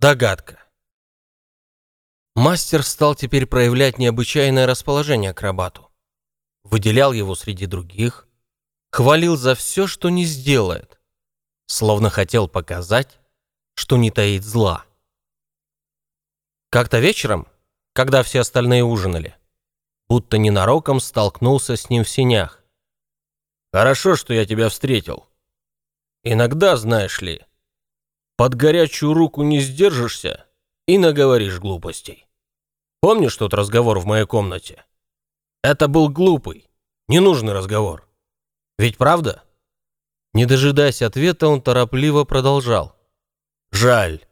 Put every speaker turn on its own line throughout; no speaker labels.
Догадка. Мастер стал теперь проявлять необычайное расположение к акробату. Выделял его среди других, хвалил за все, что не сделает, словно хотел показать, что не таит зла. Как-то вечером, когда все остальные ужинали, будто ненароком столкнулся с ним в синях. «Хорошо, что я тебя встретил. Иногда, знаешь ли, под горячую руку не сдержишься и наговоришь глупостей. Помнишь тот разговор в моей комнате? Это был глупый, ненужный разговор. Ведь правда? Не дожидаясь ответа, он торопливо продолжал. Жаль,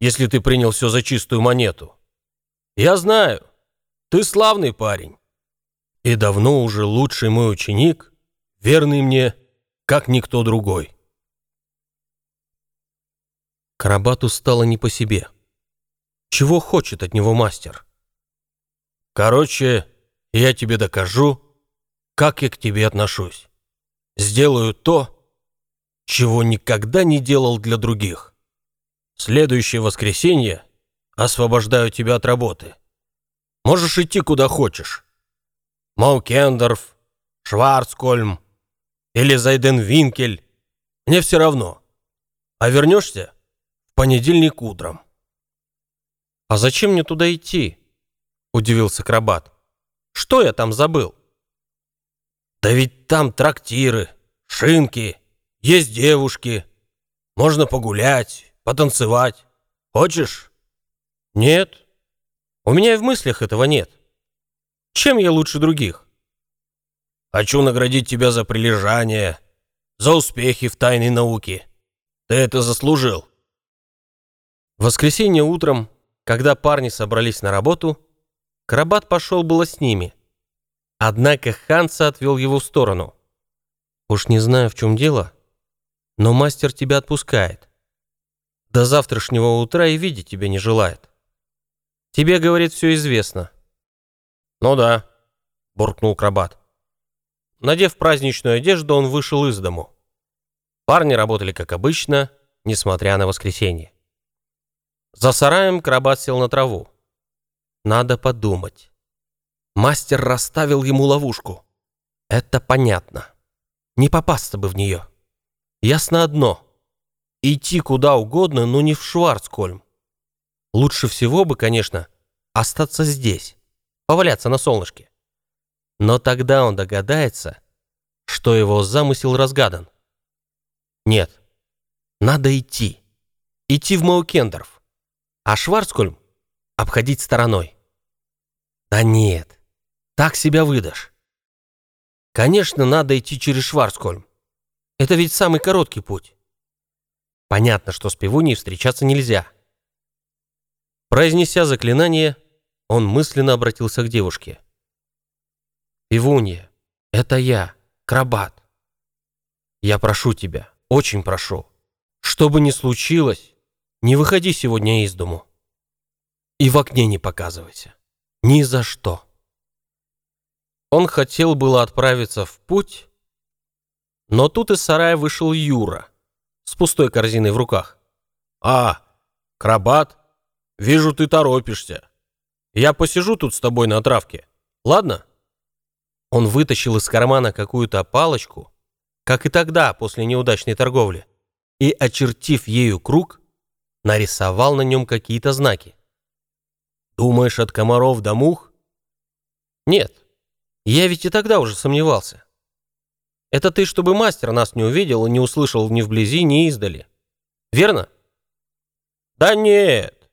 если ты принял все за чистую монету. Я знаю, ты славный парень. И давно уже лучший мой ученик, верный мне, как никто другой. Карабату стало не по себе. Чего хочет от него мастер? Короче, я тебе докажу, как я к тебе отношусь. Сделаю то, чего никогда не делал для других. Следующее воскресенье освобождаю тебя от работы. Можешь идти куда хочешь. Маукендорф, Шварцкольм или Зайденвинкель. Мне все равно. А вернешься понедельник утром. «А зачем мне туда идти?» – удивился Крабат. «Что я там забыл?» «Да ведь там трактиры, шинки, есть девушки. Можно погулять, потанцевать. Хочешь?» «Нет. У меня и в мыслях этого нет. Чем я лучше других?» «Хочу наградить тебя за прилежание, за успехи в тайной науке. Ты это заслужил. Воскресенье утром, когда парни собрались на работу, Карабат пошел было с ними. Однако Ханса отвел его в сторону. «Уж не знаю, в чем дело, но мастер тебя отпускает. До завтрашнего утра и видеть тебя не желает. Тебе, говорит, все известно». «Ну да», — буркнул Крабат. Надев праздничную одежду, он вышел из дому. Парни работали как обычно, несмотря на воскресенье. За сараем Крабат сел на траву. Надо подумать. Мастер расставил ему ловушку. Это понятно. Не попасться бы в нее. Ясно одно. Идти куда угодно, но не в Шварцкольм. Лучше всего бы, конечно, остаться здесь, поваляться на солнышке. Но тогда он догадается, что его замысел разгадан. Нет, надо идти. Идти в Маукендорф а Шварцкольм обходить стороной. Да нет, так себя выдашь. Конечно, надо идти через Шварцкольм. Это ведь самый короткий путь. Понятно, что с пивуней встречаться нельзя. Произнеся заклинание, он мысленно обратился к девушке. «Пивунья, это я, Крабат. Я прошу тебя, очень прошу, что бы ни случилось, не выходи сегодня из дому. И в окне не показывайся. Ни за что. Он хотел было отправиться в путь, но тут из сарая вышел Юра с пустой корзиной в руках. «А, крабат, вижу, ты торопишься. Я посижу тут с тобой на травке, ладно?» Он вытащил из кармана какую-то палочку, как и тогда, после неудачной торговли, и, очертив ею круг, нарисовал на нем какие-то знаки. Думаешь, от комаров до мух? Нет, я ведь и тогда уже сомневался. Это ты, чтобы мастер нас не увидел и не услышал ни вблизи, ни издали. Верно? Да нет.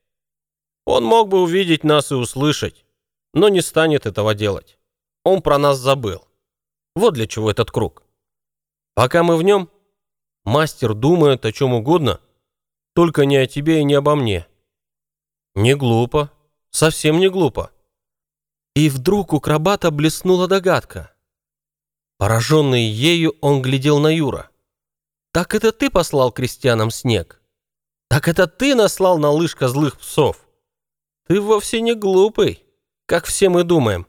Он мог бы увидеть нас и услышать, но не станет этого делать. Он про нас забыл. Вот для чего этот круг. Пока мы в нем, мастер думает о чем угодно, только не о тебе и не обо мне. Не глупо, совсем не глупо. И вдруг у Крабата блеснула догадка. Пораженный ею, он глядел на Юра. «Так это ты послал крестьянам снег? Так это ты наслал на лыжка злых псов? Ты вовсе не глупый, как все мы думаем.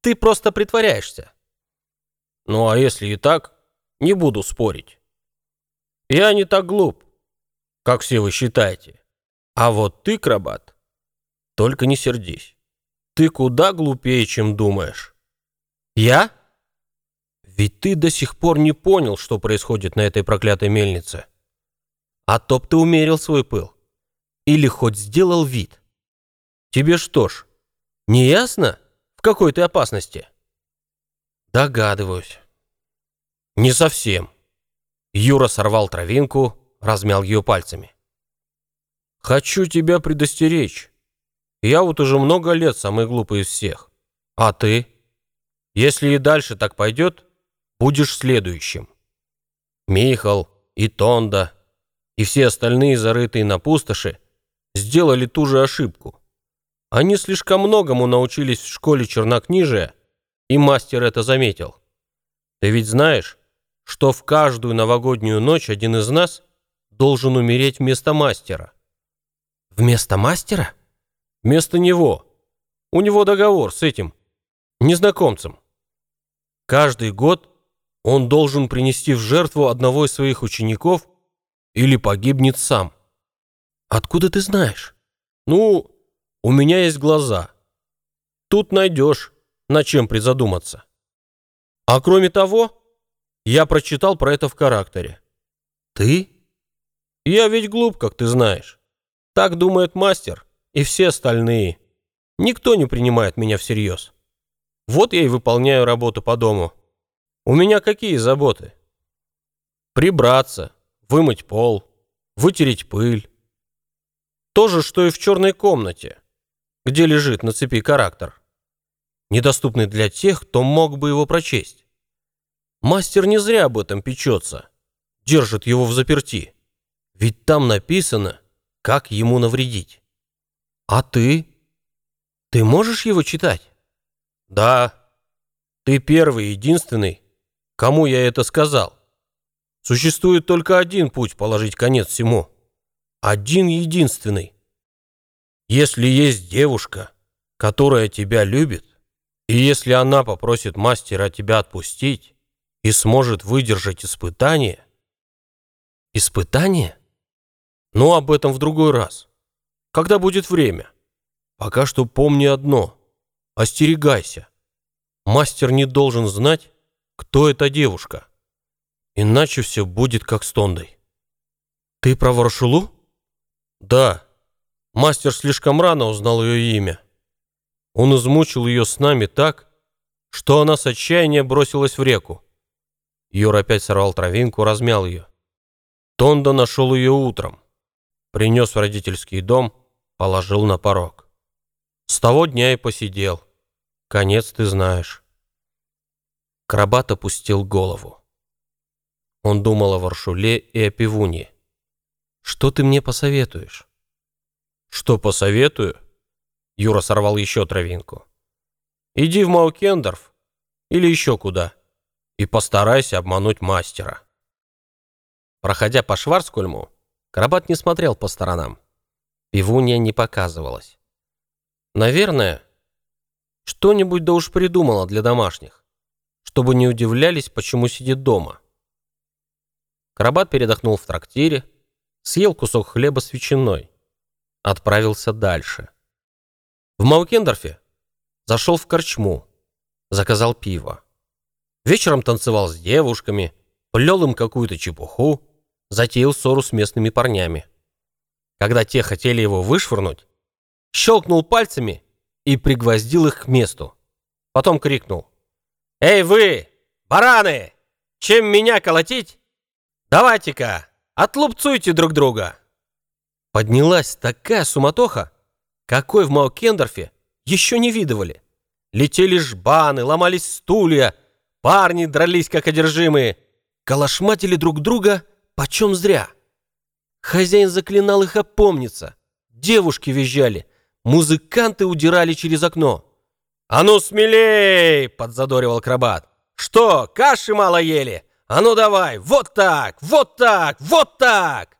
Ты просто притворяешься». «Ну а если и так, не буду спорить. Я не так глуп как все вы считаете. А вот ты, Крабат, только не сердись. Ты куда глупее, чем думаешь. Я? Ведь ты до сих пор не понял, что происходит на этой проклятой мельнице. А то б ты умерил свой пыл. Или хоть сделал вид. Тебе что ж, не ясно, в какой ты опасности? Догадываюсь. Не совсем. Юра сорвал травинку, размял ее пальцами. Хочу тебя предостеречь. Я вот уже много лет самый глупый из всех. А ты? Если и дальше так пойдет, будешь следующим. Михал и Тонда и все остальные зарытые на пустоши сделали ту же ошибку. Они слишком многому научились в школе чернокнижия, и мастер это заметил. Ты ведь знаешь, что в каждую новогоднюю ночь один из нас должен умереть вместо мастера. Вместо мастера? Вместо него. У него договор с этим незнакомцем. Каждый год он должен принести в жертву одного из своих учеников или погибнет сам. Откуда ты знаешь? Ну, у меня есть глаза. Тут найдешь, над чем призадуматься. А кроме того, я прочитал про это в характере. Ты? Я ведь глуп, как ты знаешь. Так думает мастер и все остальные. Никто не принимает меня всерьез. Вот я и выполняю работу по дому. У меня какие заботы? Прибраться, вымыть пол, вытереть пыль. То же, что и в черной комнате, где лежит на цепи характер. Недоступный для тех, кто мог бы его прочесть. Мастер не зря об этом печется, держит его в заперти. Ведь там написано, как ему навредить. А ты? Ты можешь его читать? Да. Ты первый, единственный, Кому я это сказал? Существует только один путь положить конец всему. Один единственный. Если есть девушка, которая тебя любит, и если она попросит мастера тебя отпустить и сможет выдержать испытание... Испытание? Ну, об этом в другой раз. Когда будет время. Пока что помни одно. Остерегайся. Мастер не должен знать, кто эта девушка. Иначе все будет как с Тондой. Ты про Ворошулу? Да. Мастер слишком рано узнал ее имя. Он измучил ее с нами так, что она с отчаяния бросилась в реку. Юр опять сорвал травинку, размял ее. Тонда нашел ее утром. Принес в родительский дом, положил на порог. С того дня и посидел. Конец ты знаешь. Крабат опустил голову. Он думал о Варшуле и о Пивуне. «Что ты мне посоветуешь?» «Что посоветую?» Юра сорвал еще травинку. «Иди в Маукендорф или еще куда и постарайся обмануть мастера». Проходя по Шварцкольму, Крабат не смотрел по сторонам. Пивунья не показывалась. Наверное, что-нибудь да уж придумала для домашних чтобы не удивлялись, почему сидит дома. Карабат передохнул в трактире, съел кусок хлеба с ветчиной, отправился дальше. В Маукендорфе зашел в корчму, заказал пиво. Вечером танцевал с девушками, плел им какую-то чепуху, затеял ссору с местными парнями. Когда те хотели его вышвырнуть, щелкнул пальцами и пригвоздил их к месту. Потом крикнул «Эй вы, бараны! Чем меня колотить? Давайте-ка, отлупцуйте друг друга!» Поднялась такая суматоха, какой в Маукендорфе еще не видывали. Летели жбаны, ломались стулья, парни дрались как одержимые, калашматили друг друга почем зря. Хозяин заклинал их опомниться, девушки визжали, музыканты удирали через окно. «А ну смелей!» — подзадоривал Крабат. «Что, каши мало ели? А ну давай, вот так, вот так, вот так!»